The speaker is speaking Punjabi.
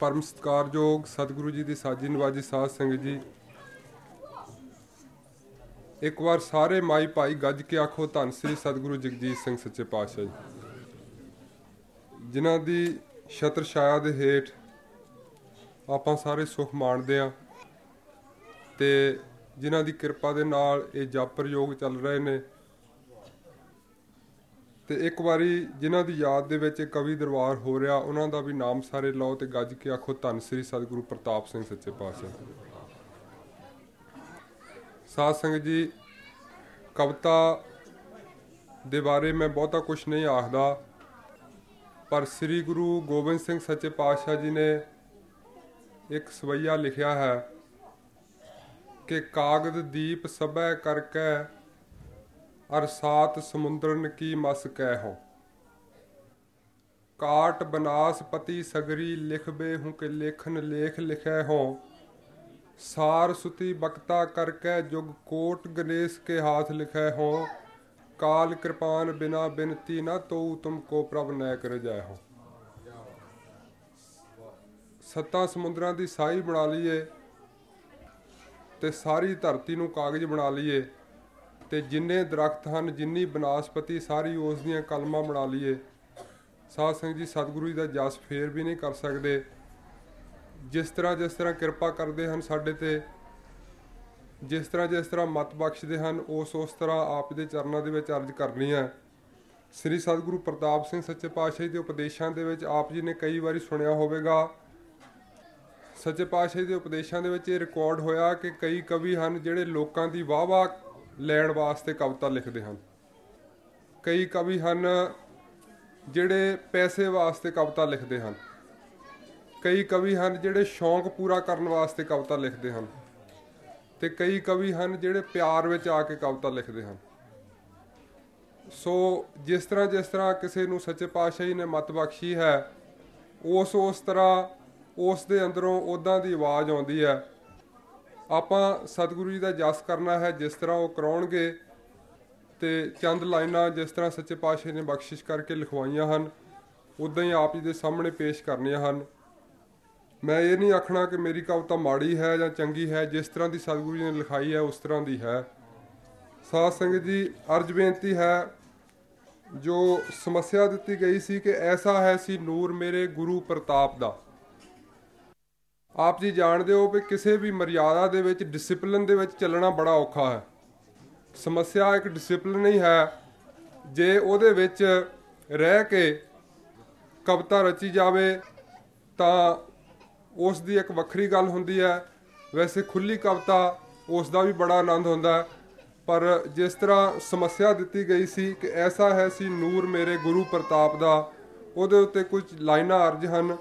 ਪਰਮ ਸਤਿਕਾਰਯੋਗ ਸਤਿਗੁਰੂ ਜੀ ਦੀ ਸਾਜੀ ਨਵਾਜੀ ਸਾਧ ਸੰਗਤ ਜੀ। ਇੱਕ ਵਾਰ ਸਾਰੇ ਮਾਈ ਭਾਈ ਗੱਜ ਕੇ ਆਖੋ ਧੰਨ ਸ੍ਰੀ ਸਤਿਗੁਰੂ ਜਗਜੀਤ ਸਿੰਘ ਸੱਚੇ ਪਾਤਸ਼ਾਹ ਜੀ। ਜਿਨ੍ਹਾਂ ਦੀ ਛਤਰ ਛਾਇਆ ਦੇ ਹੇਠ ਆਪਾਂ ਸਾਰੇ ਸੁਖ ਮਾਣਦੇ ਆ ਤੇ ਜਿਨ੍ਹਾਂ ਦੀ ਕਿਰਪਾ ਦੇ ਨਾਲ ਇਹ ਜਾਪਰ ਯੋਗ ਚੱਲ ਰਹੇ ਨੇ ਤੇ ਇੱਕ ਵਾਰੀ ਜਿਨ੍ਹਾਂ ਦੀ ਯਾਦ ਦੇ ਵਿੱਚ ਕਵੀ ਦਰਬਾਰ ਹੋ ਰਿਹਾ, ਉਹਨਾਂ ਦਾ ਵੀ ਨਾਮ ਸਾਰੇ ਲਓ ਤੇ ਗੱਜ ਕੇ ਆਖੋ, ਧੰਨ ਸ੍ਰੀ ਸਤਿਗੁਰੂ ਪ੍ਰਤਾਪ ਸਿੰਘ ਸੱਚੇ ਪਾਤਸ਼ਾਹ। ਸਾਧ ਸੰਗਤ ਜੀ, ਕਵਿਤਾ ਦੇ ਬਾਰੇ ਮੈਂ ਬਹੁਤਾ ਕੁਝ ਨਹੀਂ ਆਖਦਾ, ਪਰ ਸ੍ਰੀ ਗੁਰੂ ਗੋਬਿੰਦ ਸਿੰਘ ਸੱਚੇ ਪਾਤਸ਼ਾਹ ਜੀ ਨੇ ਇੱਕ ਸਵਈਆ ਲਿਖਿਆ ਹੈ ਕਿ ਕਾਗਦ ਦੀਪ ਸਭੈ ਕਰਕੇ ਅਰ ਸਾਤ ਸਮੁੰਦਰਨ ਕੀ ਮਸ ਕਹਿ ਹੋ ਕਾਟ ਬਨਾਸਪਤੀ ਸਗਰੀ ਲਿਖਬੇ ਹੂੰ ਕਿ ਲੇਖਨ ਲੇਖ ਲਿਖੈ ਹੋ ਸਾਰ ਸੁਤੀ ਬਕਤਾ ਕਰਕੇ ਜੁਗ ਕੋਟ ਗਣੇਸ਼ ਕੇ ਹਾਥ ਲਿਖੈ ਹੋ ਕਾਲ ਕਿਰਪਾਨ ਬਿਨਾ ਬਿਨਤੀ ਨਾ ਤੋ ਤੁਮ ਕੋ ਪ੍ਰਭ ਨੈ ਕਰ ਜਾਏ ਹੋ ਸੱਤਾ ਸਮੁੰਦਰਾਂ ਦੀ ਸਾਈ ਬਣਾ ਲਈਏ ਤੇ ਸਾਰੀ ਧਰਤੀ ਨੂੰ ਕਾਗਜ਼ ਬਣਾ ਲਈਏ। ਤੇ ਜਿੰਨੇ ਦਰਖਤ ਹਨ, ਜਿੰਨੀ ਬਨਾਸਪਤੀ, ਸਾਰੀ ਉਸ ਦੀਆਂ ਕਲਮਾਂ ਬਣਾ ਲਈਏ। ਸਾਧ ਸੰਗਤ ਜੀ, ਸਤਿਗੁਰੂ ਜੀ ਦਾ ਜਸ ਫੇਰ ਵੀ ਨਹੀਂ ਕਰ ਸਕਦੇ। ਜਿਸ ਤਰ੍ਹਾਂ ਜਿਸ ਤਰ੍ਹਾਂ ਕਿਰਪਾ ਕਰਦੇ ਹਨ ਸਾਡੇ ਤੇ, ਜਿਸ ਤਰ੍ਹਾਂ ਜਿਸ ਤਰ੍ਹਾਂ ਮਤ ਬਖਸ਼ਦੇ ਹਨ, ਉਸ ਉਸ ਤਰ੍ਹਾਂ ਆਪ ਦੇ ਚਰਨਾਂ ਦੇ ਵਿੱਚ ਅਰਜ਼ ਕਰਨੀ ਹੈ ਸ੍ਰੀ ਸਤਿਗੁਰੂ ਪ੍ਰਤਾਪ ਸਿੰਘ ਸੱਚੇ ਪਾਤਸ਼ਾਹ ਦੇ ਉਪਦੇਸ਼ਾਂ ਦੇ ਵਿੱਚ ਆਪ ਜੀ ਨੇ ਕਈ ਵਾਰੀ ਸੁਣਿਆ ਹੋਵੇਗਾ। ਸੱਚੇ ਪਾਤਸ਼ਾਹ ਦੇ ਉਪਦੇਸ਼ਾਂ ਦੇ ਵਿੱਚ ਇਹ ਰਿਕਾਰਡ ਹੋਇਆ ਕਿ ਕਈ ਕਵੀ ਹਨ ਜਿਹੜੇ ਲੋਕਾਂ ਦੀ ਵਾਹ-ਵਾਹ ਲੈਣ ਵਾਸਤੇ ਕਵਿਤਾ ਲਿਖਦੇ ਹਨ। ਕਈ ਕਵੀ ਹਨ ਜਿਹੜੇ ਪੈਸੇ ਵਾਸਤੇ ਕਵਿਤਾ ਲਿਖਦੇ ਹਨ। ਕਈ ਕਵੀ ਹਨ ਜਿਹੜੇ ਸ਼ੌਂਕ ਪੂਰਾ ਕਰਨ ਵਾਸਤੇ ਕਵਿਤਾ ਲਿਖਦੇ ਹਨ। ਤੇ ਕਈ ਕਵੀ ਹਨ ਜਿਹੜੇ ਪਿਆਰ ਵਿੱਚ ਆ ਕੇ ਕਵਿਤਾ ਲਿਖਦੇ ਹਨ। ਸੋ ਜਿਸ ਤਰ੍ਹਾਂ ਜਿਸ ਤਰ੍ਹਾਂ ਕਿਸੇ ਨੂੰ ਸੱਚੇ ਪਾਤਸ਼ਾਹੀ ਨੇ ਮਤ ਬਖਸ਼ੀ ਹੈ, ਉਸ ਉਸ ਤਰ੍ਹਾਂ ਉਸ ਦੇ ਅੰਦਰੋਂ ਉਦਾਂ ਦੀ ਆਵਾਜ਼ ਆਉਂਦੀ ਹੈ। ਆਪਾਂ ਸਤਿਗੁਰੂ ਜੀ ਦਾ ਜਸ ਕਰਨਾ ਹੈ, ਜਿਸ ਤਰ੍ਹਾਂ ਉਹ ਕਰਾਉਣਗੇ ਤੇ ਚੰਦ ਲਾਈਨਾਂ ਜਿਸ ਤਰ੍ਹਾਂ ਸੱਚੇ ਪਾਤਸ਼ਾਹ ਨੇ ਬਖਸ਼ਿਸ਼ ਕਰਕੇ ਲਿਖਵਾਈਆਂ ਹਨ, ਉਦਾਂ ਹੀ ਆਪ ਜੀ ਦੇ ਸਾਹਮਣੇ ਪੇਸ਼ ਕਰਨੀਆਂ ਹਨ। ਮੈਂ ਇਹ ਨਹੀਂ ਆਖਣਾ ਕਿ ਮੇਰੀ ਕਵਿਤਾ ਮਾੜੀ ਹੈ ਜਾਂ ਚੰਗੀ ਹੈ, ਜਿਸ ਤਰ੍ਹਾਂ ਦੀ ਸਤਿਗੁਰੂ ਜੀ ਨੇ ਲਿਖਾਈ ਹੈ, ਉਸ ਤਰ੍ਹਾਂ ਦੀ ਹੈ। ਸਾਧ ਸੰਗਤ ਜੀ, ਅਰਜ ਬੇਨਤੀ ਹੈ, ਜੋ ਸਮੱਸਿਆ ਦਿੱਤੀ ਗਈ ਸੀ ਕਿ ਐਸਾ ਹੈ ਸੀ ਨੂਰ ਮੇਰੇ ਗੁਰੂ ਪ੍ਰਤਾਪ ਦਾ। ਆਪ ਜੀ ਜਾਣਦੇ ਹੋ ਕਿ ਕਿਸੇ ਵੀ ਮਰਿਆਦਾ ਦੇ ਵਿੱਚ ਡਿਸਪਲਿਨ ਦੇ ਵਿੱਚ ਚੱਲਣਾ ਬੜਾ ਔਖਾ ਹੈ। ਸਮੱਸਿਆ ਇੱਕ ਡਿਸਪਲਿਨ ਹੀ ਹੈ। ਜੇ ਉਹਦੇ ਵਿੱਚ ਰਹਿ ਕੇ ਕਵਿਤਾ ਰਚੀ ਜਾਵੇ, ਤਾਂ ਉਸ ਦੀ ਇੱਕ ਵੱਖਰੀ ਗੱਲ ਹੁੰਦੀ ਹੈ। ਵੈਸੇ ਖੁੱਲੀ ਕਵਿਤਾ ਉਸ ਦਾ ਵੀ ਬੜਾ ਆਨੰਦ ਹੁੰਦਾ ਪਰ ਜਿਸ ਤਰ੍ਹਾਂ ਸਮੱਸਿਆ ਦਿੱਤੀ ਗਈ ਸੀ ਕਿ ਐਸਾ ਹੈ ਸੀ ਨੂਰ ਮੇਰੇ ਗੁਰੂ ਪ੍ਰਤਾਪ ਦਾ, ਉਹਦੇ ਉੱਤੇ ਕੁਝ ਲਾਈਨਾਂ ਅਰਜ ਹਨ।